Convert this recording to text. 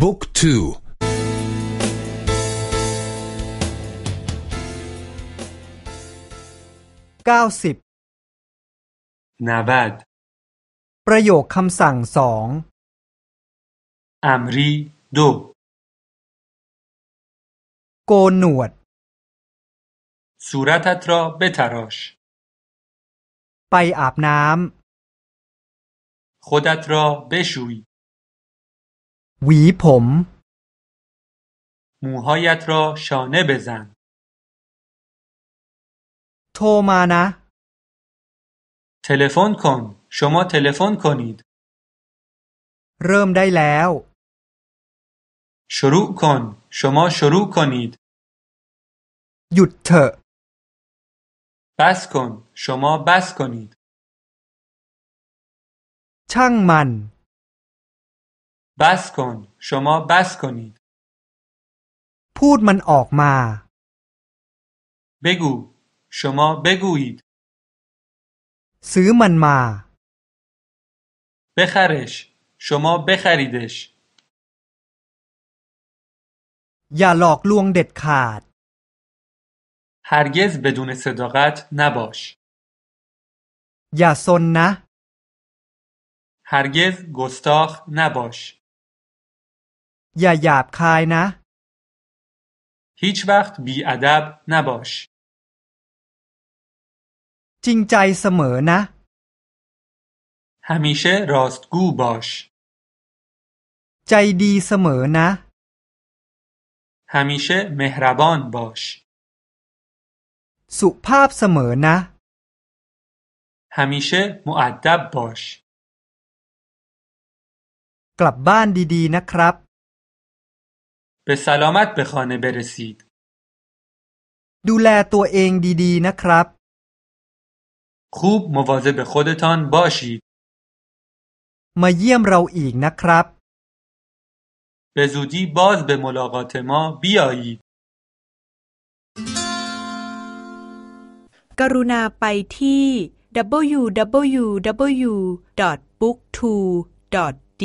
บุ๊กทูเก้าสิบนาบัดประโยคคำสั่งสองอัมรีดูโกนหนวด ص ั ر ت ت ر เบทารชไปอาบน้ำดั د ร ر เบชุยหวีผมมูฮายัตรอชาเนเบซันโทรมานะ เทเลฟอนคอนชมาเทเลฟอนคอนิด เริ่มได้แล้วชรุคอนชมาชรุคอนิด หยุดเถอะบัสคอนชมาบัสคอนิด ช่างมัน بس کن. شما بس کنید. ما. بگو، شما بگویید. ما. بخرش، شما بخریدش. อย่าหลอกลวงเด็ดขาด هرگز بدون صداقت نباش. یا نه. هرگز گستاخ نباش. อย่าหยาบคายนะ هیچ وقت بیادب نباش จริงใจเสมอนะ همیشه راستگو باش ใจดีเสมอนะ همیشه مهربان باش สุภาพเสมอนะ همیشه م ด د ب باش กลับบ้านดี ๆนะครับ به سلامت به خانه برسید. ดูแลตัวเองดีๆนะครับ خوب مواظب خودتان باشید. มาเยี่ยมเราอีกนะครับ به زودی باز به ملاقات ما بیایید. กรุณาไปที่ www.book2.de